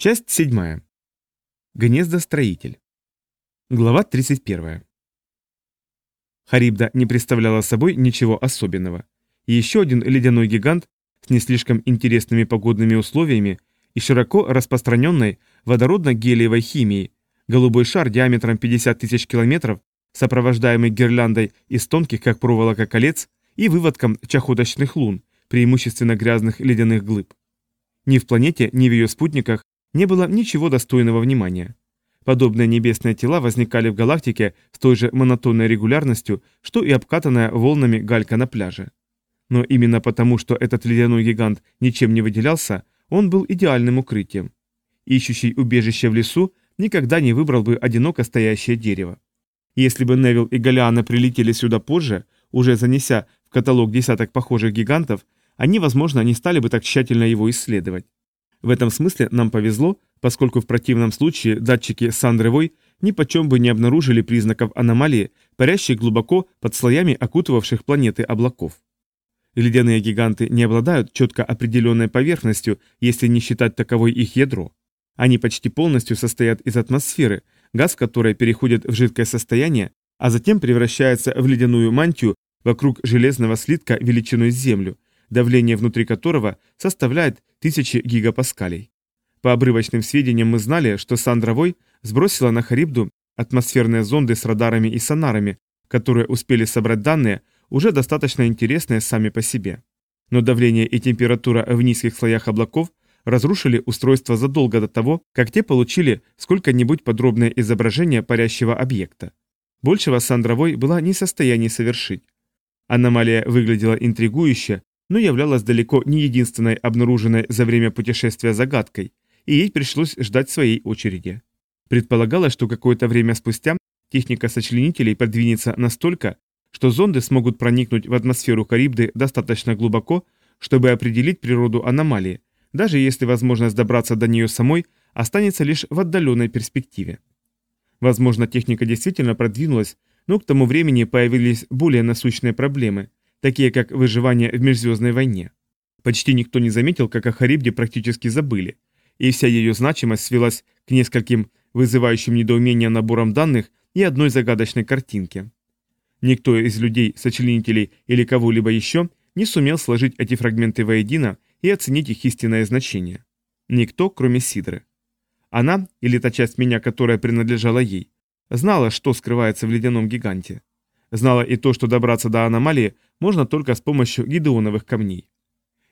Часть 7. Гнездостроитель. Глава 31. Харибда не представляла собой ничего особенного. еще один ледяной гигант с не слишком интересными погодными условиями и широко распространенной водородно-гелиевой химией, голубой шар диаметром 50 тысяч километров, сопровождаемый гирляндой из тонких, как проволока, колец и выводком чахоточных лун, преимущественно грязных ледяных глыб. Ни в планете, ни в ее спутниках не было ничего достойного внимания. Подобные небесные тела возникали в галактике с той же монотонной регулярностью, что и обкатанная волнами галька на пляже. Но именно потому, что этот ледяной гигант ничем не выделялся, он был идеальным укрытием. Ищущий убежище в лесу никогда не выбрал бы одиноко стоящее дерево. Если бы Невил и Галиана прилетели сюда позже, уже занеся в каталог десяток похожих гигантов, они, возможно, не стали бы так тщательно его исследовать. В этом смысле нам повезло, поскольку в противном случае датчики Сандревой ни почем бы не обнаружили признаков аномалии, парящей глубоко под слоями окутывавших планеты облаков. Ледяные гиганты не обладают четко определенной поверхностью, если не считать таковой их ядро. Они почти полностью состоят из атмосферы, газ которой переходит в жидкое состояние, а затем превращается в ледяную мантию вокруг железного слитка величиной с Землю, давление внутри которого составляет тысячи гигапаскалей. По обрывочным сведениям мы знали, что Сандра Вой сбросила на Харибду атмосферные зонды с радарами и сонарами, которые успели собрать данные, уже достаточно интересные сами по себе. Но давление и температура в низких слоях облаков разрушили устройство задолго до того, как те получили сколько-нибудь подробное изображение парящего объекта. Большего Сандра Вой была не в состоянии совершить. Аномалия выглядела интригующе, но являлась далеко не единственной обнаруженной за время путешествия загадкой, и ей пришлось ждать своей очереди. Предполагалось, что какое-то время спустя техника сочленителей продвинется настолько, что зонды смогут проникнуть в атмосферу Карибды достаточно глубоко, чтобы определить природу аномалии, даже если возможность добраться до нее самой останется лишь в отдаленной перспективе. Возможно, техника действительно продвинулась, но к тому времени появились более насущные проблемы, такие как выживание в межзвездной войне. Почти никто не заметил, как о Харибде практически забыли, и вся ее значимость свелась к нескольким вызывающим недоумение наборам данных и одной загадочной картинке. Никто из людей, сочленителей или кого-либо еще не сумел сложить эти фрагменты воедино и оценить их истинное значение. Никто, кроме Сидры. Она, или та часть меня, которая принадлежала ей, знала, что скрывается в ледяном гиганте. Знала и то, что добраться до аномалии можно только с помощью гидеоновых камней.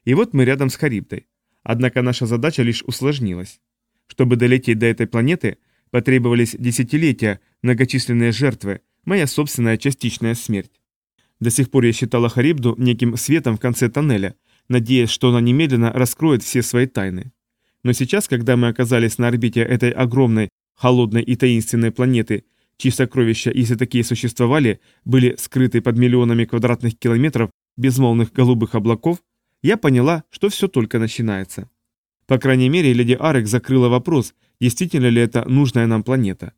И вот мы рядом с Харибдой. Однако наша задача лишь усложнилась. Чтобы долететь до этой планеты, потребовались десятилетия, многочисленные жертвы, моя собственная частичная смерть. До сих пор я считала Харибду неким светом в конце тоннеля, надеясь, что она немедленно раскроет все свои тайны. Но сейчас, когда мы оказались на орбите этой огромной, холодной и таинственной планеты, чьи сокровища, если такие существовали, были скрыты под миллионами квадратных километров безмолвных голубых облаков, я поняла, что все только начинается. По крайней мере, леди Арек закрыла вопрос, действительно ли это нужная нам планета.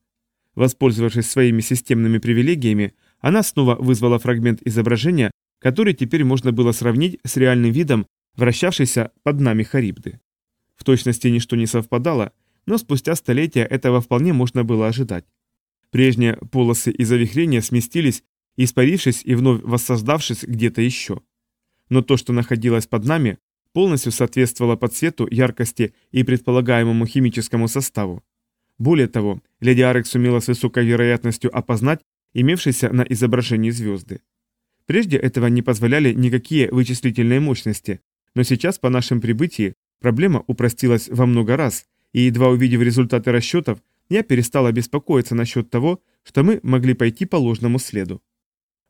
Воспользовавшись своими системными привилегиями, она снова вызвала фрагмент изображения, который теперь можно было сравнить с реальным видом вращавшейся под нами Харибды. В точности ничто не совпадало, но спустя столетия этого вполне можно было ожидать. Прежние полосы и завихрения сместились, испарившись и вновь воссоздавшись где-то еще. Но то, что находилось под нами, полностью соответствовало по цвету, яркости и предполагаемому химическому составу. Более того, леди Арек сумела с высокой вероятностью опознать имевшиеся на изображении звезды. Прежде этого не позволяли никакие вычислительные мощности, но сейчас по нашем прибытии проблема упростилась во много раз, и едва увидев результаты расчетов, я перестала беспокоиться насчет того, что мы могли пойти по ложному следу.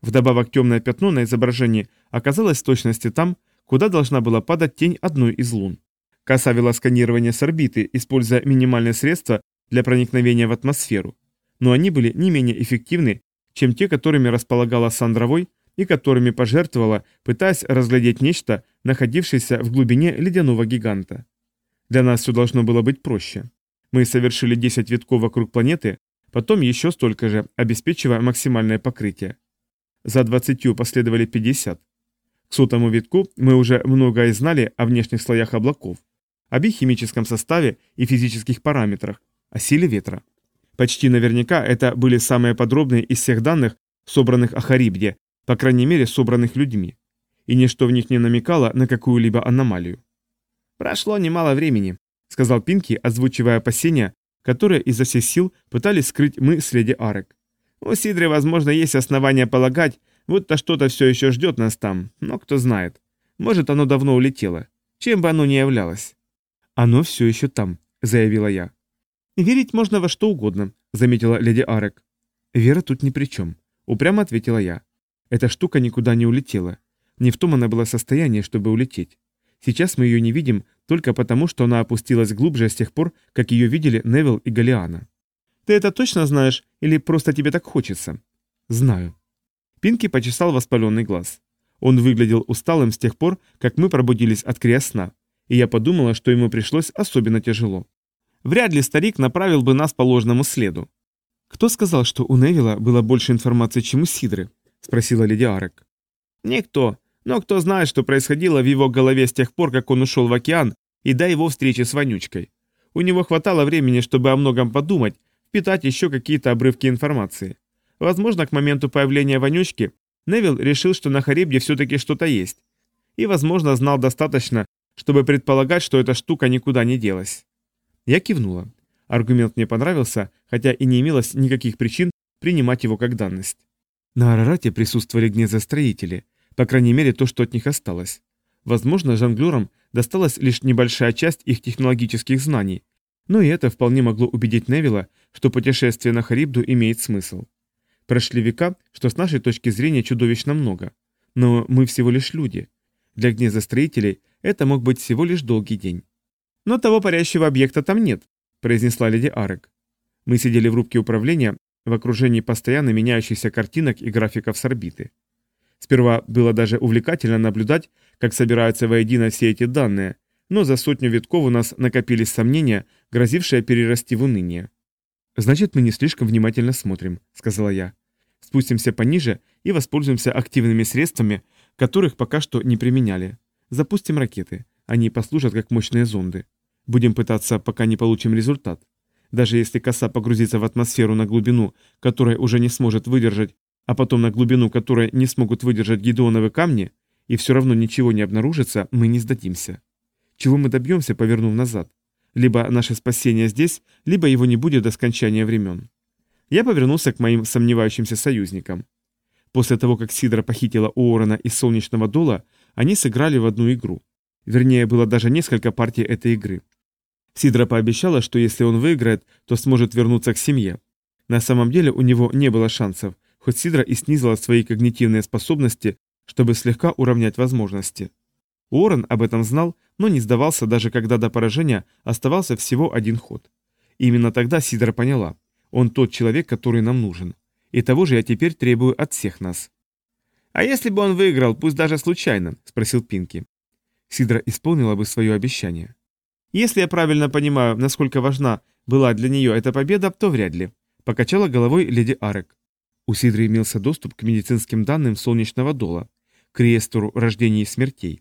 Вдобавок темное пятно на изображении оказалось в точности там, куда должна была падать тень одной из лун. Коса вела сканирование с орбиты, используя минимальные средства для проникновения в атмосферу. Но они были не менее эффективны, чем те, которыми располагала Сандровой и которыми пожертвовала, пытаясь разглядеть нечто, находившееся в глубине ледяного гиганта. Для нас все должно было быть проще. Мы совершили 10 витков вокруг планеты, потом еще столько же, обеспечивая максимальное покрытие. За 20 последовали 50. К сотому витку мы уже многое знали о внешних слоях облаков. об их химическом составе и физических параметрах, о силе ветра. Почти наверняка это были самые подробные из всех данных, собранных о Харибде, по крайней мере, собранных людьми. И ничто в них не намекало на какую-либо аномалию. «Прошло немало времени», — сказал Пинки, озвучивая опасения, которые изо всех сил пытались скрыть мы с леди Арек. «У Сидры, возможно, есть основания полагать, будто что-то все еще ждет нас там, но кто знает. Может, оно давно улетело. Чем бы оно ни являлось». «Оно все еще там», — заявила я. «Верить можно во что угодно», — заметила леди Арек. «Вера тут ни при чем», — упрямо ответила я. «Эта штука никуда не улетела. Не в том она была состоянии, чтобы улететь. Сейчас мы ее не видим только потому, что она опустилась глубже с тех пор, как ее видели Невил и Галиана. Ты это точно знаешь или просто тебе так хочется? Знаю. Пинки почесал воспаленный глаз. Он выглядел усталым с тех пор, как мы пробудились от криосна, и я подумала, что ему пришлось особенно тяжело. Вряд ли старик направил бы нас по ложному следу. «Кто сказал, что у Невилла было больше информации, чем у Сидры?» — спросила леди Арек. «Никто. Но кто знает, что происходило в его голове с тех пор, как он ушел в океан и до его встречи с Вонючкой. У него хватало времени, чтобы о многом подумать, впитать еще какие-то обрывки информации. Возможно, к моменту появления Вонючки Невил решил, что на Харибде все-таки что-то есть. И, возможно, знал достаточно, чтобы предполагать, что эта штука никуда не делась. Я кивнула. Аргумент мне понравился, хотя и не имелось никаких причин принимать его как данность. На Арарате присутствовали гнездостроители, по крайней мере, то, что от них осталось. Возможно, жонглерам досталась лишь небольшая часть их технологических знаний, но и это вполне могло убедить Невилла, что путешествие на Харибду имеет смысл. Прошли века, что с нашей точки зрения чудовищно много. Но мы всего лишь люди. Для гнездостроителей это мог быть всего лишь долгий день. «Но того парящего объекта там нет», – произнесла леди Арек. Мы сидели в рубке управления в окружении постоянно меняющихся картинок и графиков с орбиты. Сперва было даже увлекательно наблюдать, как собираются воедино все эти данные, но за сотню витков у нас накопились сомнения, грозившие перерасти в уныние. «Значит, мы не слишком внимательно смотрим», — сказала я. «Спустимся пониже и воспользуемся активными средствами, которых пока что не применяли. Запустим ракеты. Они послужат как мощные зонды. Будем пытаться, пока не получим результат. Даже если коса погрузится в атмосферу на глубину, которая уже не сможет выдержать а потом на глубину которой не смогут выдержать гидеоновые камни, и все равно ничего не обнаружится, мы не сдадимся. Чего мы добьемся, повернув назад? Либо наше спасение здесь, либо его не будет до скончания времен. Я повернулся к моим сомневающимся союзникам. После того, как Сидра похитила Уоррена из Солнечного Дола, они сыграли в одну игру. Вернее, было даже несколько партий этой игры. Сидра пообещала, что если он выиграет, то сможет вернуться к семье. На самом деле у него не было шансов, хоть Сидра и снизила свои когнитивные способности, чтобы слегка уравнять возможности. Уоррен об этом знал, но не сдавался даже когда до поражения оставался всего один ход. Именно тогда Сидра поняла, он тот человек, который нам нужен. И того же я теперь требую от всех нас. «А если бы он выиграл, пусть даже случайно?» – спросил Пинки. Сидра исполнила бы свое обещание. «Если я правильно понимаю, насколько важна была для нее эта победа, то вряд ли», – покачала головой леди Арек. У Сидры имелся доступ к медицинским данным солнечного дола, к реестру рождений и смертей.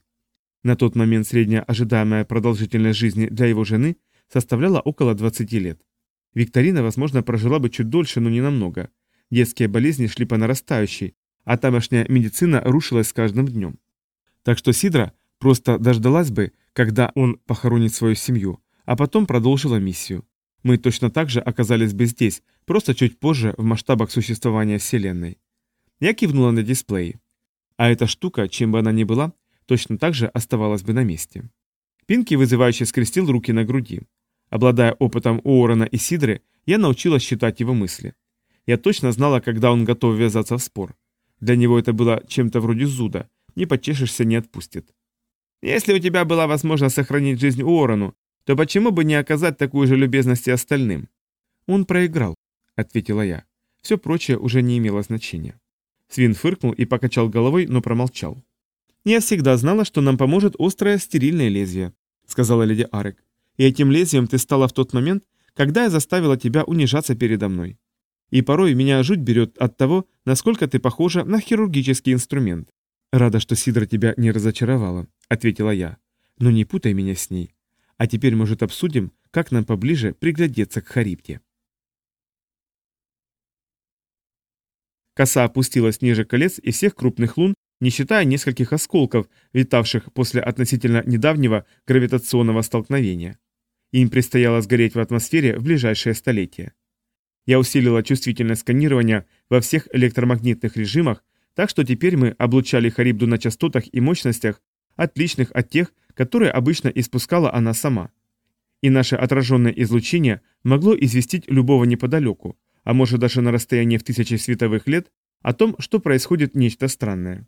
На тот момент средняя ожидаемая продолжительность жизни для его жены составляла около 20 лет. Викторина, возможно, прожила бы чуть дольше, но не намного. Детские болезни шли по нарастающей, а тамошняя медицина рушилась с каждым днем. Так что Сидра просто дождалась бы, когда он похоронит свою семью, а потом продолжила миссию. Мы точно так же оказались бы здесь, просто чуть позже в масштабах существования Вселенной. Я кивнула на дисплей. А эта штука, чем бы она ни была, точно так же оставалась бы на месте. Пинки вызывающе скрестил руки на груди. Обладая опытом Уоррена и Сидры, я научилась считать его мысли. Я точно знала, когда он готов ввязаться в спор. Для него это было чем-то вроде зуда. Не почешешься, не отпустит. «Если у тебя была возможность сохранить жизнь Уоррену, то почему бы не оказать такую же любезность и остальным? Он проиграл, ответила я. Все прочее уже не имело значения. Свин фыркнул и покачал головой, но промолчал. «Я всегда знала, что нам поможет острое стерильное лезвие», — сказала леди Арек. «И этим лезвием ты стала в тот момент, когда я заставила тебя унижаться передо мной. И порой меня жуть берет от того, насколько ты похожа на хирургический инструмент». «Рада, что Сидра тебя не разочаровала», — ответила я. «Но не путай меня с ней. А теперь, может, обсудим, как нам поближе приглядеться к Харибде. Коса опустилась ниже колец и всех крупных лун, не считая нескольких осколков, витавших после относительно недавнего гравитационного столкновения. Им предстояло сгореть в атмосфере в ближайшее столетие. Я усилила чувствительность сканирования во всех электромагнитных режимах, так что теперь мы облучали Харибду на частотах и мощностях, отличных от тех, которые обычно испускала она сама. И наше отраженное излучение могло известить любого неподалеку, а может даже на расстоянии в тысячи световых лет, о том, что происходит нечто странное.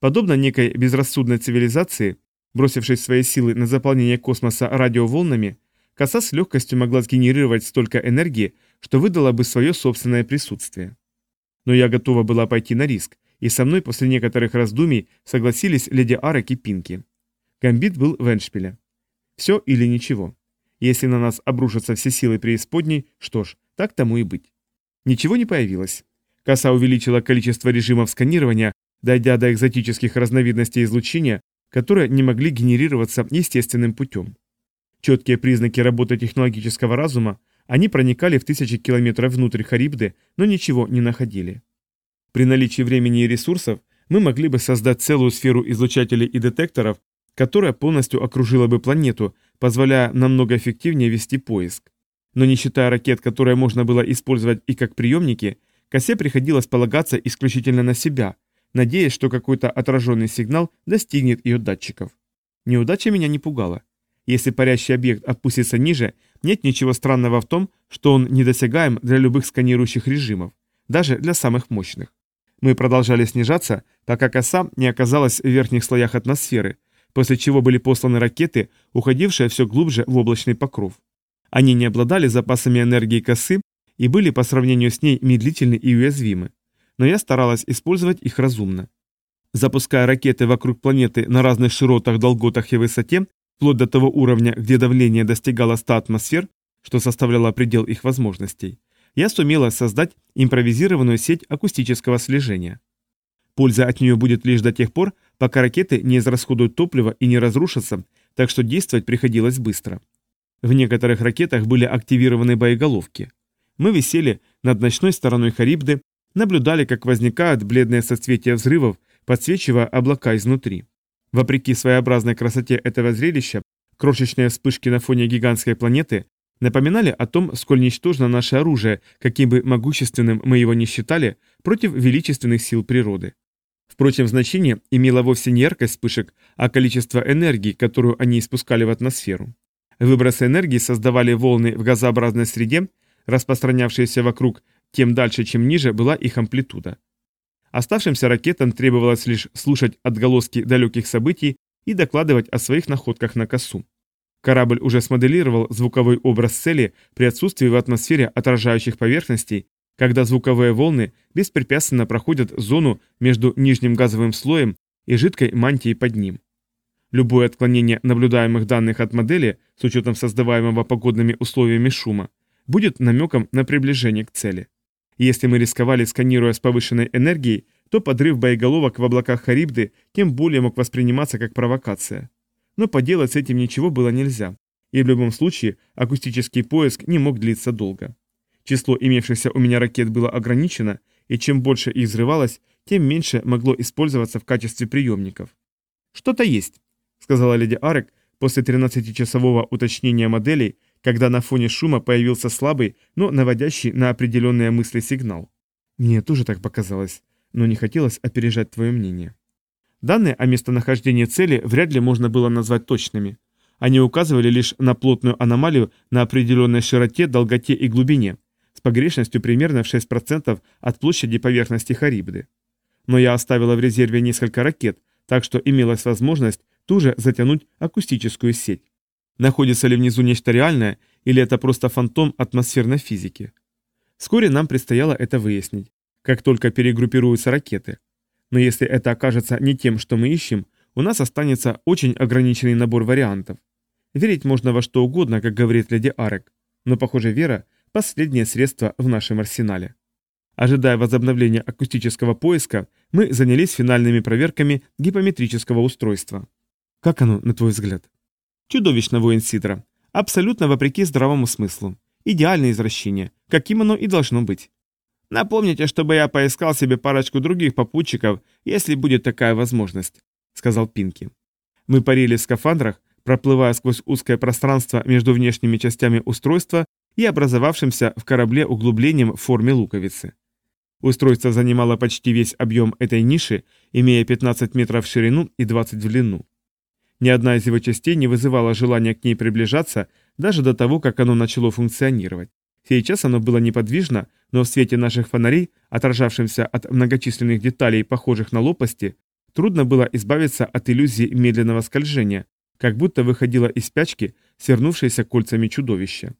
Подобно некой безрассудной цивилизации, бросившей свои силы на заполнение космоса радиоволнами, коса с легкостью могла сгенерировать столько энергии, что выдала бы свое собственное присутствие. Но я готова была пойти на риск, и со мной после некоторых раздумий согласились леди Арек и Пинки. Гамбит был в Эншпиле. Все или ничего. Если на нас обрушатся все силы преисподней, что ж, так тому и быть. Ничего не появилось. Коса увеличила количество режимов сканирования, дойдя до экзотических разновидностей излучения, которые не могли генерироваться естественным путем. Четкие признаки работы технологического разума, они проникали в тысячи километров внутрь Харибды, но ничего не находили. При наличии времени и ресурсов мы могли бы создать целую сферу излучателей и детекторов, которая полностью окружила бы планету, позволяя намного эффективнее вести поиск. Но не считая ракет, которые можно было использовать и как приемники, Косе приходилось полагаться исключительно на себя, надеясь, что какой-то отраженный сигнал достигнет ее датчиков. Неудача меня не пугала. Если парящий объект опустится ниже, нет ничего странного в том, что он недосягаем для любых сканирующих режимов, даже для самых мощных. Мы продолжали снижаться, пока коса не оказалась в верхних слоях атмосферы, после чего были посланы ракеты, уходившие все глубже в облачный покров. Они не обладали запасами энергии косы и были по сравнению с ней медлительны и уязвимы. Но я старалась использовать их разумно. Запуская ракеты вокруг планеты на разных широтах, долготах и высоте, вплоть до того уровня, где давление достигало 100 атмосфер, что составляло предел их возможностей, я сумела создать импровизированную сеть акустического слежения. Польза от нее будет лишь до тех пор, пока ракеты не израсходуют топливо и не разрушатся, так что действовать приходилось быстро. В некоторых ракетах были активированы боеголовки. Мы висели над ночной стороной Харибды, наблюдали, как возникают бледные соцветия взрывов, подсвечивая облака изнутри. Вопреки своеобразной красоте этого зрелища, крошечные вспышки на фоне гигантской планеты напоминали о том, сколь ничтожно наше оружие, каким бы могущественным мы его ни считали, против величественных сил природы. Впрочем, значение имело вовсе не яркость вспышек, а количество энергии, которую они испускали в атмосферу. Выбросы энергии создавали волны в газообразной среде, распространявшиеся вокруг, тем дальше, чем ниже была их амплитуда. Оставшимся ракетам требовалось лишь слушать отголоски далеких событий и докладывать о своих находках на косу. Корабль уже смоделировал звуковой образ цели при отсутствии в атмосфере отражающих поверхностей, когда звуковые волны беспрепятственно проходят зону между нижним газовым слоем и жидкой мантией под ним. Любое отклонение наблюдаемых данных от модели с учетом создаваемого погодными условиями шума будет намеком на приближение к цели. Если мы рисковали, сканируя с повышенной энергией, то подрыв боеголовок в облаках Харибды тем более мог восприниматься как провокация. Но поделать с этим ничего было нельзя, и в любом случае акустический поиск не мог длиться долго. Число имевшихся у меня ракет было ограничено, и чем больше их взрывалось, тем меньше могло использоваться в качестве приемников. «Что-то есть», — сказала леди Арек после 13-часового уточнения моделей, когда на фоне шума появился слабый, но наводящий на определенные мысли сигнал. Мне тоже так показалось, но не хотелось опережать твое мнение. Данные о местонахождении цели вряд ли можно было назвать точными. Они указывали лишь на плотную аномалию на определенной широте, долготе и глубине, с погрешностью примерно в 6% от площади поверхности Харибды. Но я оставила в резерве несколько ракет, так что имелась возможность тоже затянуть акустическую сеть. Находится ли внизу нечто реальное, или это просто фантом атмосферной физики? Вскоре нам предстояло это выяснить, как только перегруппируются ракеты. Но если это окажется не тем, что мы ищем, у нас останется очень ограниченный набор вариантов. Верить можно во что угодно, как говорит леди Арек, но, похоже, вера – последнее средство в нашем арсенале. Ожидая возобновления акустического поиска, мы занялись финальными проверками гипометрического устройства. Как оно, на твой взгляд? Чудовищно, воин Сидра. Абсолютно вопреки здравому смыслу. Идеальное извращение, каким оно и должно быть. «Напомните, чтобы я поискал себе парочку других попутчиков, если будет такая возможность», — сказал Пинки. Мы парили в скафандрах, проплывая сквозь узкое пространство между внешними частями устройства и образовавшимся в корабле углублением в форме луковицы. Устройство занимало почти весь объем этой ниши, имея 15 метров в ширину и 20 в длину. Ни одна из его частей не вызывала желания к ней приближаться даже до того, как оно начало функционировать. Сейчас оно было неподвижно, но в свете наших фонарей, отражавшимся от многочисленных деталей, похожих на лопасти, трудно было избавиться от иллюзии медленного скольжения, как будто выходило из спячки, свернувшееся кольцами чудовища.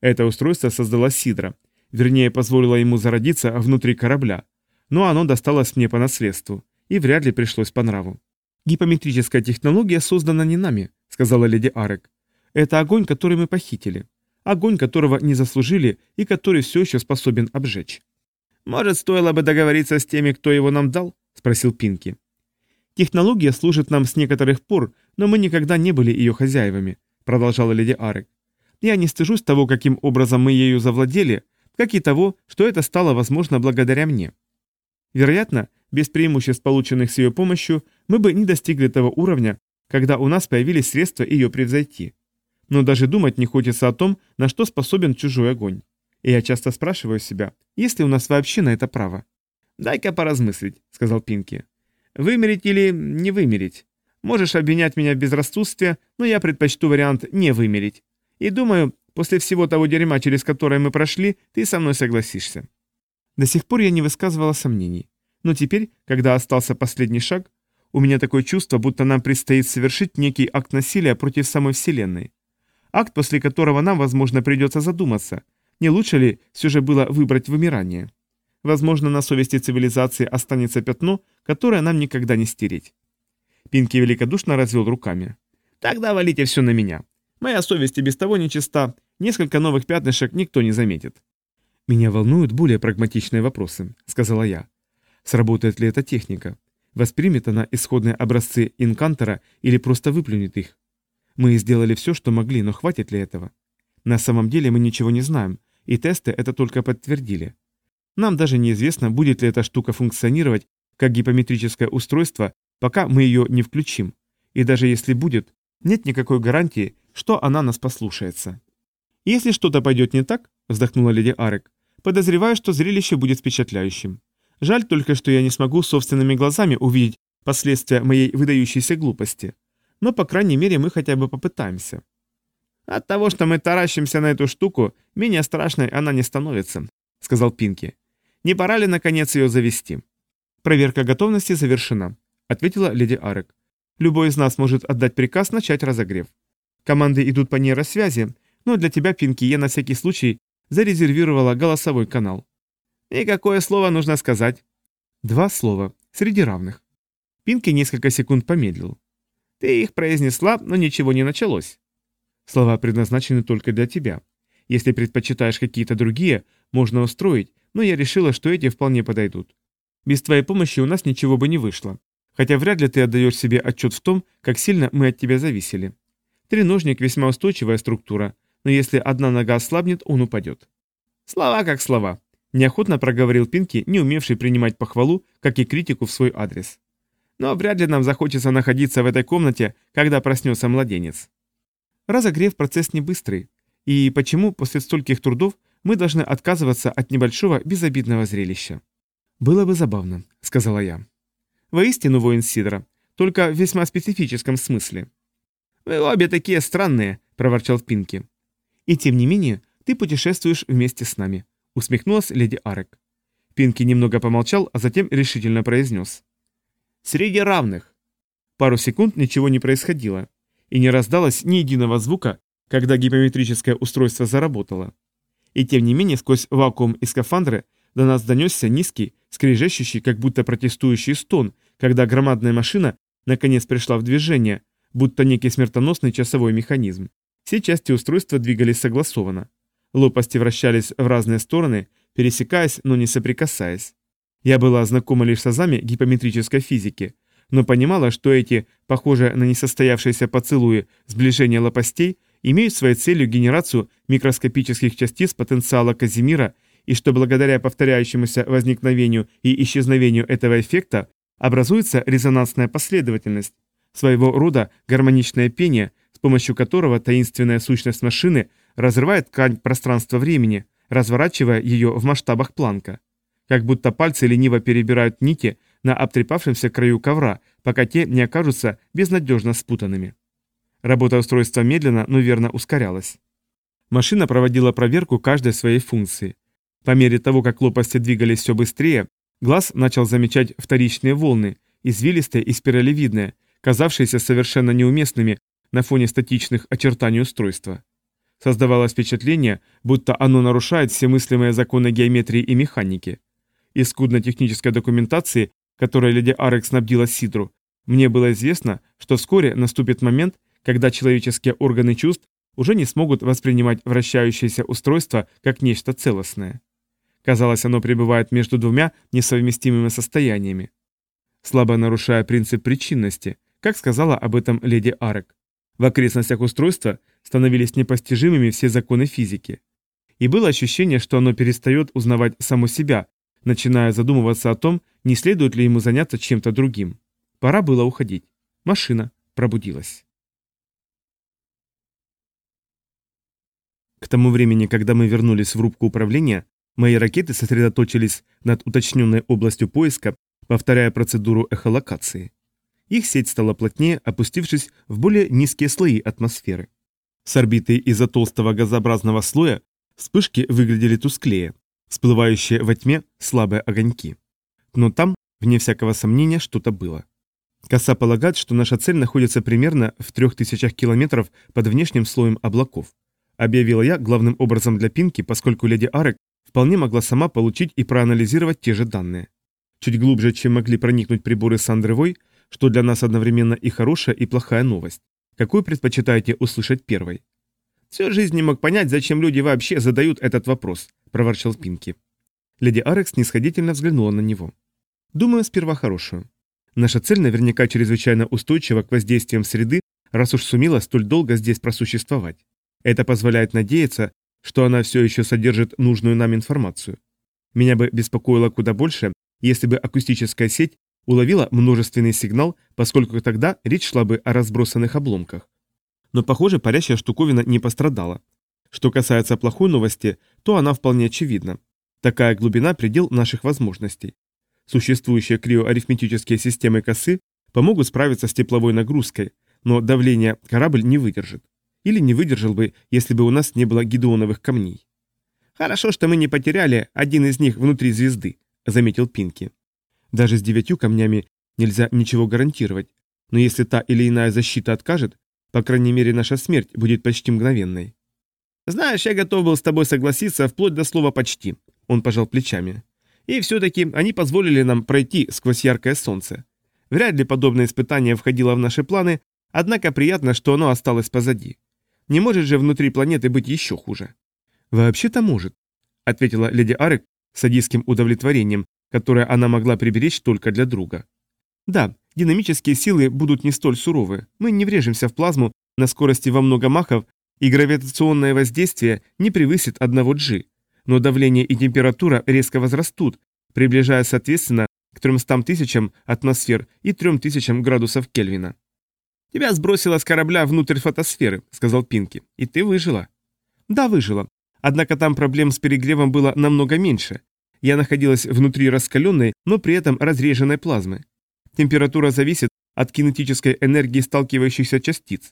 Это устройство создала Сидра, вернее, позволило ему зародиться внутри корабля, но оно досталось мне по наследству, и вряд ли пришлось по нраву. «Гипометрическая технология создана не нами», — сказала леди Арек. «Это огонь, который мы похитили. Огонь, которого не заслужили и который все еще способен обжечь». «Может, стоило бы договориться с теми, кто его нам дал?» — спросил Пинки. «Технология служит нам с некоторых пор, но мы никогда не были ее хозяевами», — продолжала леди Арек. «Я не стыжусь того, каким образом мы ею завладели, как и того, что это стало возможно благодаря мне. Вероятно, без преимуществ, полученных с ее помощью, мы бы не достигли того уровня, когда у нас появились средства ее превзойти. Но даже думать не хочется о том, на что способен чужой огонь. И я часто спрашиваю себя, есть ли у нас вообще на это право. «Дай-ка поразмыслить», — сказал Пинки. «Вымереть или не вымереть? Можешь обвинять меня в безрассудстве, но я предпочту вариант «не вымереть». И думаю, после всего того дерьма, через которое мы прошли, ты со мной согласишься». До сих пор я не высказывала сомнений. Но теперь, когда остался последний шаг, у меня такое чувство, будто нам предстоит совершить некий акт насилия против самой Вселенной. Акт, после которого нам, возможно, придется задуматься, не лучше ли все же было выбрать вымирание. Возможно, на совести цивилизации останется пятно, которое нам никогда не стереть. Пинки великодушно развел руками. «Тогда валите все на меня. Моя совесть и без того нечиста, несколько новых пятнышек никто не заметит». «Меня волнуют более прагматичные вопросы», — сказала я. Сработает ли эта техника? Воспримет она исходные образцы инкантера или просто выплюнет их? Мы сделали все, что могли, но хватит ли этого? На самом деле мы ничего не знаем, и тесты это только подтвердили. Нам даже неизвестно, будет ли эта штука функционировать как гипометрическое устройство, пока мы ее не включим. И даже если будет, нет никакой гарантии, что она нас послушается. «Если что-то пойдет не так», — вздохнула леди Арек, — «подозреваю, что зрелище будет впечатляющим. Жаль только, что я не смогу собственными глазами увидеть последствия моей выдающейся глупости. Но, по крайней мере, мы хотя бы попытаемся». «От того, что мы таращимся на эту штуку, менее страшной она не становится», — сказал Пинки. «Не пора ли, наконец, ее завести?» «Проверка готовности завершена», — ответила леди Арек. «Любой из нас может отдать приказ начать разогрев. Команды идут по нейросвязи, но для тебя, Пинки, я на всякий случай зарезервировала голосовой канал. И какое слово нужно сказать? Два слова, среди равных. Пинки несколько секунд помедлил. Ты их произнесла, но ничего не началось. Слова предназначены только для тебя. Если предпочитаешь какие-то другие, можно устроить, но я решила, что эти вполне подойдут. Без твоей помощи у нас ничего бы не вышло. Хотя вряд ли ты отдаешь себе отчет в том, как сильно мы от тебя зависели. Треножник весьма устойчивая структура, но если одна нога ослабнет, он упадет. Слова как слова. Неохотно проговорил Пинки, не умевший принимать похвалу, как и критику в свой адрес. Но вряд ли нам захочется находиться в этой комнате, когда проснется младенец. Разогрев процесс не быстрый. И почему после стольких трудов мы должны отказываться от небольшого безобидного зрелища? Было бы забавно, сказала я. Воистину, воин Сидора, только в весьма специфическом смысле. «Вы обе такие странные», — проворчал Пинки. «И тем не менее, ты путешествуешь вместе с нами», — усмехнулась леди Арек. Пинки немного помолчал, а затем решительно произнес. «Среди равных». Пару секунд ничего не происходило, и не раздалось ни единого звука, когда гипометрическое устройство заработало. И тем не менее, сквозь вакуум и скафандры до нас донесся низкий, скрежещущий, как будто протестующий стон, когда громадная машина наконец пришла в движение, будто некий смертоносный часовой механизм. Все части устройства двигались согласованно. Лопасти вращались в разные стороны, пересекаясь, но не соприкасаясь. Я была знакома лишь с азами гипометрической физики, но понимала, что эти, похожие на несостоявшиеся поцелуи, сближения лопастей имеют своей целью генерацию микроскопических частиц потенциала Казимира и что благодаря повторяющемуся возникновению и исчезновению этого эффекта образуется резонансная последовательность, своего рода гармоничное пение, с помощью которого таинственная сущность машины разрывает ткань пространства-времени, разворачивая ее в масштабах Планка. Как будто пальцы лениво перебирают нити на обтрепавшемся краю ковра, пока те не окажутся безнадежно спутанными. Работа устройства медленно, но верно ускорялась. Машина проводила проверку каждой своей функции. По мере того, как лопасти двигались все быстрее, глаз начал замечать вторичные волны, извилистые и спиралевидные, казавшиеся совершенно неуместными на фоне статичных очертаний устройства. Создавалось впечатление, будто оно нарушает все мыслимые законы геометрии и механики. Из скудной технической документации, которой леди Арек снабдила Сидру, мне было известно, что вскоре наступит момент, когда человеческие органы чувств уже не смогут воспринимать вращающееся устройство как нечто целостное. Казалось, оно пребывает между двумя несовместимыми состояниями. Слабо нарушая принцип причинности, как сказала об этом леди Арек. В окрестностях устройства становились непостижимыми все законы физики. И было ощущение, что оно перестает узнавать само себя, начиная задумываться о том, не следует ли ему заняться чем-то другим. Пора было уходить. Машина пробудилась. К тому времени, когда мы вернулись в рубку управления, мои ракеты сосредоточились над уточненной областью поиска, повторяя процедуру эхолокации. Их сеть стала плотнее, опустившись в более низкие слои атмосферы. С орбиты из-за толстого газообразного слоя вспышки выглядели тусклее, всплывающие во тьме слабые огоньки. Но там, вне всякого сомнения, что-то было. Коса полагает, что наша цель находится примерно в трех тысячах километров под внешним слоем облаков. Объявила я главным образом для Пинки, поскольку леди Арек вполне могла сама получить и проанализировать те же данные. Чуть глубже, чем могли проникнуть приборы Сандры что для нас одновременно и хорошая, и плохая новость. Какую предпочитаете услышать первой? Всю жизнь не мог понять, зачем люди вообще задают этот вопрос, проворчал Пинки. Леди Арекс снисходительно взглянула на него. Думаю, сперва хорошую. Наша цель наверняка чрезвычайно устойчива к воздействиям среды, раз уж сумела столь долго здесь просуществовать. Это позволяет надеяться, что она все еще содержит нужную нам информацию. Меня бы беспокоило куда больше, если бы акустическая сеть уловила множественный сигнал, поскольку тогда речь шла бы о разбросанных обломках. Но, похоже, парящая штуковина не пострадала. Что касается плохой новости, то она вполне очевидна. Такая глубина – предел наших возможностей. Существующие криоарифметические системы косы помогут справиться с тепловой нагрузкой, но давление корабль не выдержит. Или не выдержал бы, если бы у нас не было гидеоновых камней. «Хорошо, что мы не потеряли один из них внутри звезды», — заметил Пинки. «Даже с девятью камнями нельзя ничего гарантировать, но если та или иная защита откажет, по крайней мере наша смерть будет почти мгновенной». «Знаешь, я готов был с тобой согласиться вплоть до слова «почти», — он пожал плечами. «И все-таки они позволили нам пройти сквозь яркое солнце. Вряд ли подобное испытание входило в наши планы, однако приятно, что оно осталось позади. Не может же внутри планеты быть еще хуже. Вообще-то может, ответила леди Арек с садистским удовлетворением, которое она могла приберечь только для друга. Да, динамические силы будут не столь суровы. Мы не врежемся в плазму на скорости во много махов, и гравитационное воздействие не превысит одного G. Но давление и температура резко возрастут, приближая соответственно к 300 тысячам атмосфер и 3000 градусов Кельвина. «Тебя сбросило с корабля внутрь фотосферы», — сказал Пинки. «И ты выжила». «Да, выжила. Однако там проблем с перегревом было намного меньше. Я находилась внутри раскаленной, но при этом разреженной плазмы. Температура зависит от кинетической энергии сталкивающихся частиц.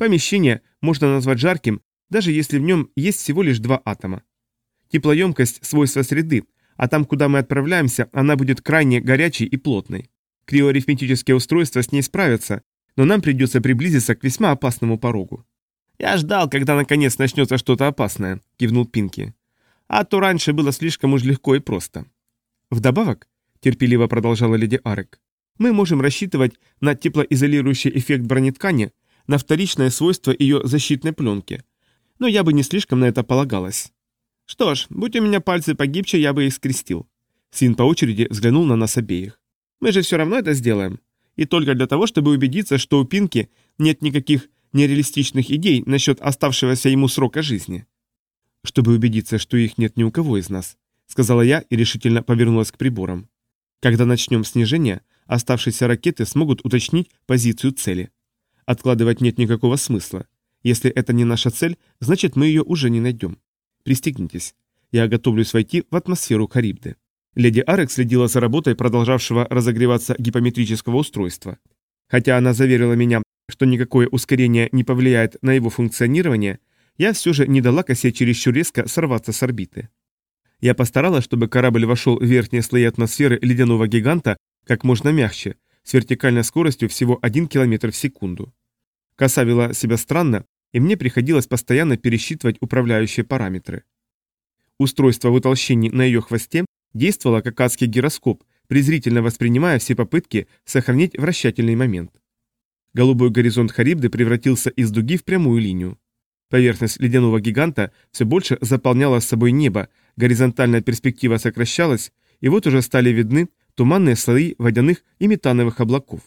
Помещение можно назвать жарким, даже если в нем есть всего лишь два атома. Теплоемкость – свойство среды, а там, куда мы отправляемся, она будет крайне горячей и плотной. Криоарифметические устройства с ней справятся, но нам придется приблизиться к весьма опасному порогу. «Я ждал, когда наконец начнется что-то опасное», — кивнул Пинки. «А то раньше было слишком уж легко и просто». «Вдобавок», — терпеливо продолжала леди Арек, «мы можем рассчитывать на теплоизолирующий эффект бронеткани, на вторичное свойство ее защитной пленки. Но я бы не слишком на это полагалась». «Что ж, будь у меня пальцы погибче, я бы их скрестил». Син по очереди взглянул на нас обеих. «Мы же все равно это сделаем и только для того, чтобы убедиться, что у Пинки нет никаких нереалистичных идей насчет оставшегося ему срока жизни. Чтобы убедиться, что их нет ни у кого из нас, сказала я и решительно повернулась к приборам. Когда начнем снижение, оставшиеся ракеты смогут уточнить позицию цели. Откладывать нет никакого смысла. Если это не наша цель, значит мы ее уже не найдем. Пристегнитесь. Я готовлюсь войти в атмосферу Харибды. Леди Арек следила за работой продолжавшего разогреваться гипометрического устройства. Хотя она заверила меня, что никакое ускорение не повлияет на его функционирование, я все же не дала косе чересчур резко сорваться с орбиты. Я постаралась, чтобы корабль вошел в верхние слои атмосферы ледяного гиганта как можно мягче, с вертикальной скоростью всего 1 км в секунду. Коса вела себя странно, и мне приходилось постоянно пересчитывать управляющие параметры. Устройство в утолщении на ее хвосте действовало как адский гироскоп, презрительно воспринимая все попытки сохранить вращательный момент. Голубой горизонт Харибды превратился из дуги в прямую линию. Поверхность ледяного гиганта все больше заполняла собой небо, горизонтальная перспектива сокращалась, и вот уже стали видны туманные слои водяных и метановых облаков.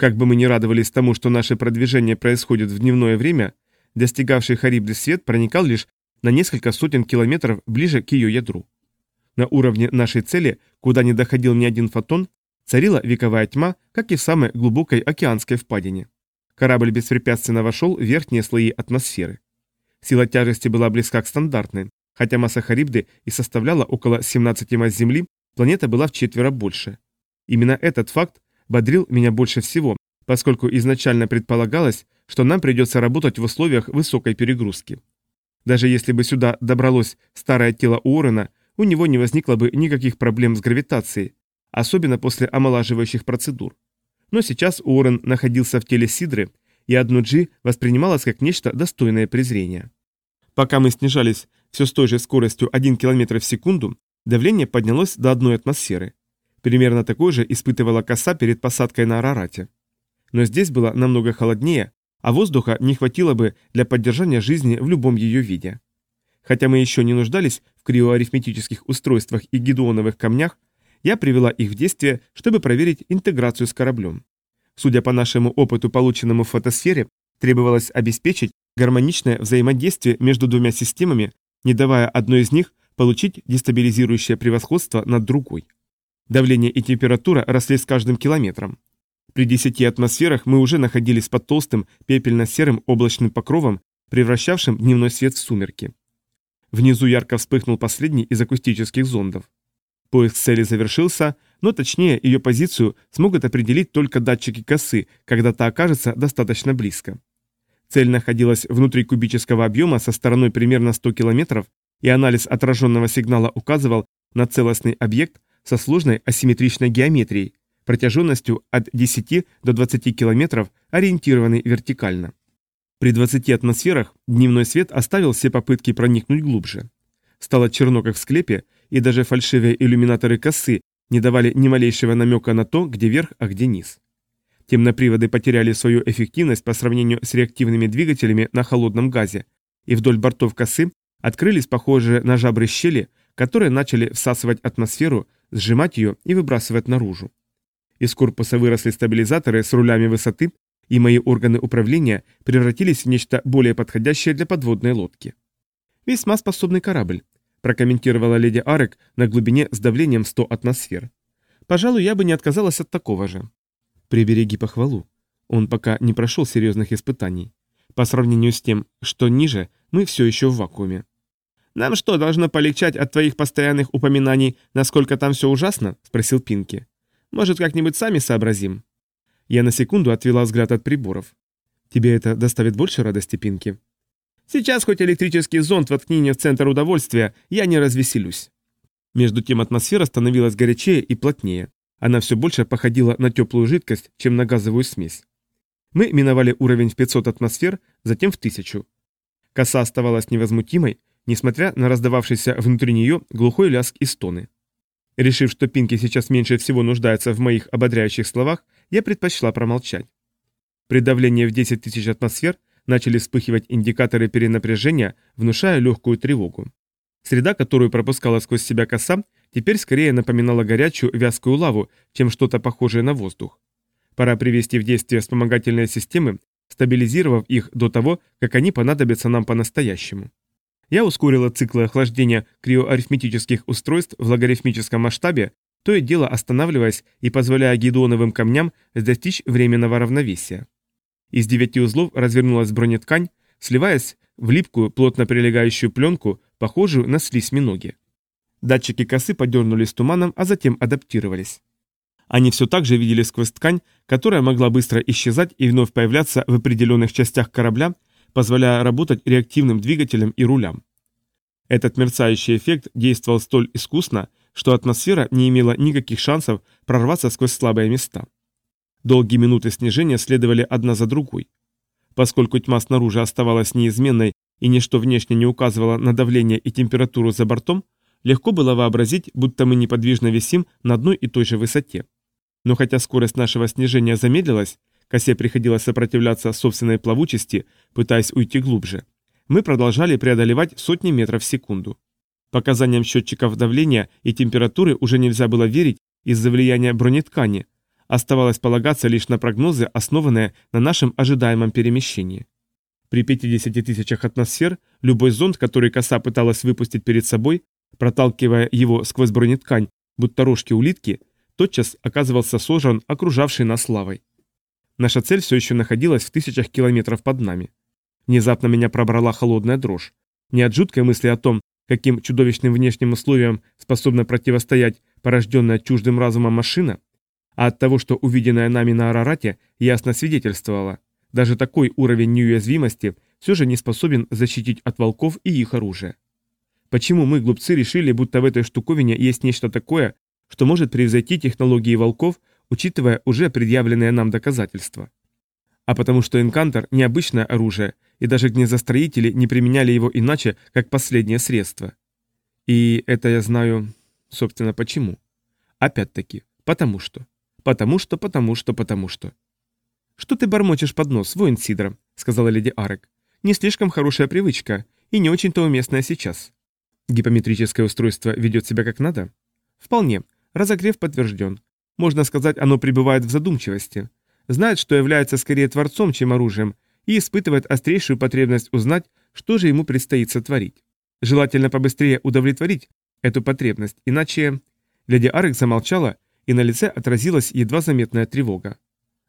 Как бы мы ни радовались тому, что наше продвижение происходит в дневное время, достигавший Харибды свет проникал лишь на несколько сотен километров ближе к ее ядру. На уровне нашей цели, куда не доходил ни один фотон, царила вековая тьма, как и в самой глубокой океанской впадине. Корабль беспрепятственно вошел в верхние слои атмосферы. Сила тяжести была близка к стандартной, хотя масса Харибды и составляла около 17 масс Земли, планета была в четверо больше. Именно этот факт бодрил меня больше всего, поскольку изначально предполагалось, что нам придется работать в условиях высокой перегрузки. Даже если бы сюда добралось старое тело Уоррена, у него не возникло бы никаких проблем с гравитацией, особенно после омолаживающих процедур. Но сейчас Уоррен находился в теле Сидры, и одно G воспринималось как нечто достойное презрения. Пока мы снижались все с той же скоростью 1 км в секунду, давление поднялось до одной атмосферы. Примерно такой же испытывала коса перед посадкой на Арарате. Но здесь было намного холоднее, а воздуха не хватило бы для поддержания жизни в любом ее виде. Хотя мы еще не нуждались в криоарифметических устройствах и гидуоновых камнях, я привела их в действие, чтобы проверить интеграцию с кораблем. Судя по нашему опыту, полученному в фотосфере, требовалось обеспечить гармоничное взаимодействие между двумя системами, не давая одной из них получить дестабилизирующее превосходство над другой. Давление и температура росли с каждым километром. При 10 атмосферах мы уже находились под толстым пепельно-серым облачным покровом, превращавшим дневной свет в сумерки. Внизу ярко вспыхнул последний из акустических зондов. Поиск цели завершился, но точнее ее позицию смогут определить только датчики косы, когда та окажется достаточно близко. Цель находилась внутри кубического объема со стороной примерно 100 км, и анализ отраженного сигнала указывал на целостный объект со сложной асимметричной геометрией, протяженностью от 10 до 20 км, ориентированный вертикально. При 20 атмосферах дневной свет оставил все попытки проникнуть глубже. Стало черно, как в склепе, и даже фальшивые иллюминаторы косы не давали ни малейшего намека на то, где верх, а где низ. Темноприводы потеряли свою эффективность по сравнению с реактивными двигателями на холодном газе, и вдоль бортов косы открылись похожие на жабры щели, которые начали всасывать атмосферу, сжимать ее и выбрасывать наружу. Из корпуса выросли стабилизаторы с рулями высоты, и мои органы управления превратились в нечто более подходящее для подводной лодки. «Весьма способный корабль», – прокомментировала леди Арек на глубине с давлением 100 атмосфер. «Пожалуй, я бы не отказалась от такого же». «Прибереги похвалу. Он пока не прошел серьезных испытаний. По сравнению с тем, что ниже, мы все еще в вакууме». «Нам что, должно полегчать от твоих постоянных упоминаний, насколько там все ужасно?» – спросил Пинки. Может, как-нибудь сами сообразим?» Я на секунду отвела взгляд от приборов. «Тебе это доставит больше радости, Пинки?» «Сейчас хоть электрический зонд воткни мне в центр удовольствия, я не развеселюсь». Между тем атмосфера становилась горячее и плотнее. Она все больше походила на теплую жидкость, чем на газовую смесь. Мы миновали уровень в 500 атмосфер, затем в 1000. Коса оставалась невозмутимой, несмотря на раздававшийся внутри нее глухой лязг и стоны. Решив, что Пинки сейчас меньше всего нуждается в моих ободряющих словах, я предпочла промолчать. При давлении в 10 тысяч атмосфер начали вспыхивать индикаторы перенапряжения, внушая легкую тревогу. Среда, которую пропускала сквозь себя коса, теперь скорее напоминала горячую вязкую лаву, чем что-то похожее на воздух. Пора привести в действие вспомогательные системы, стабилизировав их до того, как они понадобятся нам по-настоящему. Я ускорила циклы охлаждения криоарифметических устройств в логарифмическом масштабе, то и дело останавливаясь и позволяя гидоновым камням достичь временного равновесия. Из девяти узлов развернулась бронеткань, сливаясь в липкую, плотно прилегающую пленку, похожую на слизь миноги. Датчики косы подернулись туманом, а затем адаптировались. Они все так же видели сквозь ткань, которая могла быстро исчезать и вновь появляться в определенных частях корабля, позволяя работать реактивным двигателем и рулям. Этот мерцающий эффект действовал столь искусно, что атмосфера не имела никаких шансов прорваться сквозь слабые места. Долгие минуты снижения следовали одна за другой. Поскольку тьма снаружи оставалась неизменной и ничто внешне не указывало на давление и температуру за бортом, легко было вообразить, будто мы неподвижно висим на одной и той же высоте. Но хотя скорость нашего снижения замедлилась, косе приходилось сопротивляться собственной плавучести, пытаясь уйти глубже, мы продолжали преодолевать сотни метров в секунду. Показаниям счетчиков давления и температуры уже нельзя было верить из-за влияния бронеткани, оставалось полагаться лишь на прогнозы, основанные на нашем ожидаемом перемещении. При 50 тысячах атмосфер любой зонд, который коса пыталась выпустить перед собой, проталкивая его сквозь бронеткань, будто рожки улитки, тотчас оказывался сожжен окружавший нас лавой. Наша цель все еще находилась в тысячах километров под нами. Внезапно меня пробрала холодная дрожь. Не от жуткой мысли о том, каким чудовищным внешним условиям способна противостоять порожденная чуждым разумом машина, а от того, что увиденное нами на Арарате ясно свидетельствовало. Даже такой уровень неуязвимости все же не способен защитить от волков и их оружия. Почему мы, глупцы, решили, будто в этой штуковине есть нечто такое, что может превзойти технологии волков, учитывая уже предъявленные нам доказательства. А потому что инкантер – необычное оружие, и даже гнездостроители не применяли его иначе, как последнее средство. И это я знаю, собственно, почему. Опять-таки, потому что. Потому что, потому что, потому что. «Что ты бормочешь под нос, воин Сидра?» – сказала леди Арек. «Не слишком хорошая привычка, и не очень-то уместная сейчас». «Гипометрическое устройство ведет себя как надо?» «Вполне. Разогрев подтвержден. Можно сказать, оно пребывает в задумчивости. Знает, что является скорее творцом, чем оружием, и испытывает острейшую потребность узнать, что же ему предстоит сотворить. Желательно побыстрее удовлетворить эту потребность, иначе... Леди Арек замолчала, и на лице отразилась едва заметная тревога.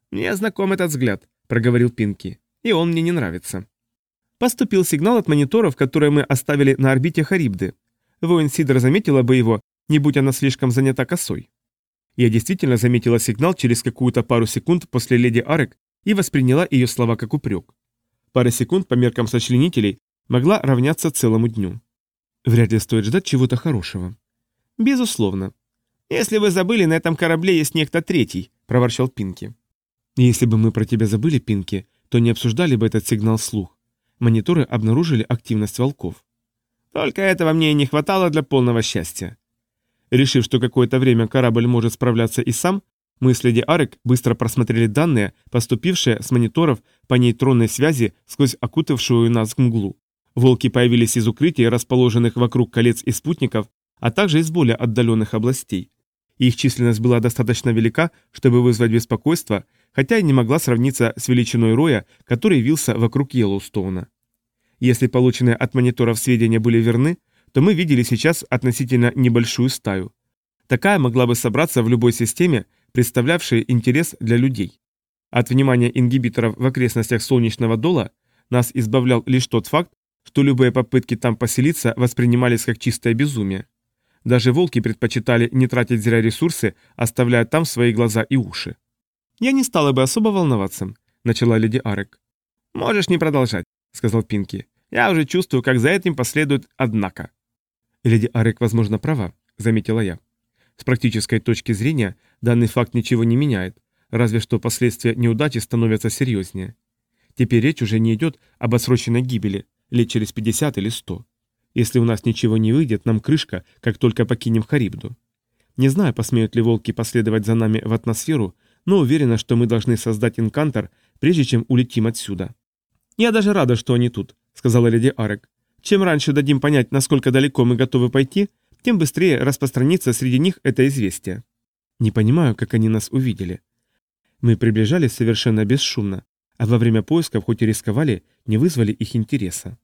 «Мне знаком этот взгляд», — проговорил Пинки, — «и он мне не нравится». Поступил сигнал от мониторов, которые мы оставили на орбите Харибды. Воин Сидор заметила бы его, не будь она слишком занята косой. Я действительно заметила сигнал через какую-то пару секунд после леди Арек и восприняла ее слова как упрек. Пара секунд по меркам сочленителей могла равняться целому дню. Вряд ли стоит ждать чего-то хорошего. Безусловно. Если вы забыли, на этом корабле есть некто третий, проворчал Пинки. Если бы мы про тебя забыли, Пинки, то не обсуждали бы этот сигнал вслух. Мониторы обнаружили активность волков. Только этого мне и не хватало для полного счастья. Решив, что какое-то время корабль может справляться и сам, мы с леди Арек быстро просмотрели данные, поступившие с мониторов по нейтронной связи сквозь окутавшую нас мглу. Волки появились из укрытий, расположенных вокруг колец и спутников, а также из более отдаленных областей. Их численность была достаточно велика, чтобы вызвать беспокойство, хотя и не могла сравниться с величиной роя, который вился вокруг Йеллоустоуна. Если полученные от мониторов сведения были верны, то мы видели сейчас относительно небольшую стаю. Такая могла бы собраться в любой системе, представлявшей интерес для людей. От внимания ингибиторов в окрестностях солнечного дола нас избавлял лишь тот факт, что любые попытки там поселиться воспринимались как чистое безумие. Даже волки предпочитали не тратить зря ресурсы, оставляя там свои глаза и уши. «Я не стала бы особо волноваться», — начала леди Арек. «Можешь не продолжать», — сказал Пинки. «Я уже чувствую, как за этим последует «однако». Леди Арек, возможно, права, заметила я. С практической точки зрения данный факт ничего не меняет, разве что последствия неудачи становятся серьезнее. Теперь речь уже не идет об отсроченной гибели, лет через 50 или 100. Если у нас ничего не выйдет, нам крышка, как только покинем Харибду. Не знаю, посмеют ли волки последовать за нами в атмосферу, но уверена, что мы должны создать инкантор, прежде чем улетим отсюда. «Я даже рада, что они тут», — сказала леди Арек. Чем раньше дадим понять, насколько далеко мы готовы пойти, тем быстрее распространится среди них это известие. Не понимаю, как они нас увидели. Мы приближались совершенно бесшумно. а во время поисков, хоть и рисковали, не вызвали их интереса.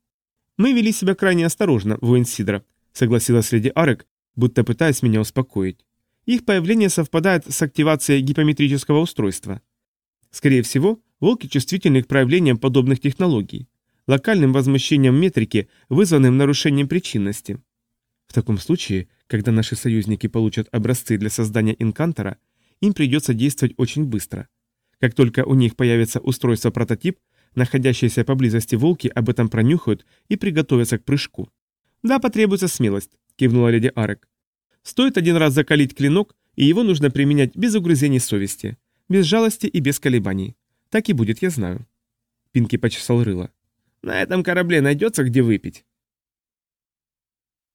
«Мы вели себя крайне осторожно, воин Сидра», — согласилась леди Арек, будто пытаясь меня успокоить. «Их появление совпадает с активацией гипометрического устройства. Скорее всего, волки чувствительны к проявлениям подобных технологий, локальным возмущением метрики, вызванным нарушением причинности. В таком случае, когда наши союзники получат образцы для создания инкантора, им придется действовать очень быстро. Как только у них появится устройство-прототип, находящиеся поблизости волки об этом пронюхают и приготовятся к прыжку. «Да, потребуется смелость», — кивнула леди Арек. «Стоит один раз закалить клинок, и его нужно применять без угрызений совести, без жалости и без колебаний. Так и будет, я знаю». Пинки почесал рыло. «На этом корабле найдется где выпить».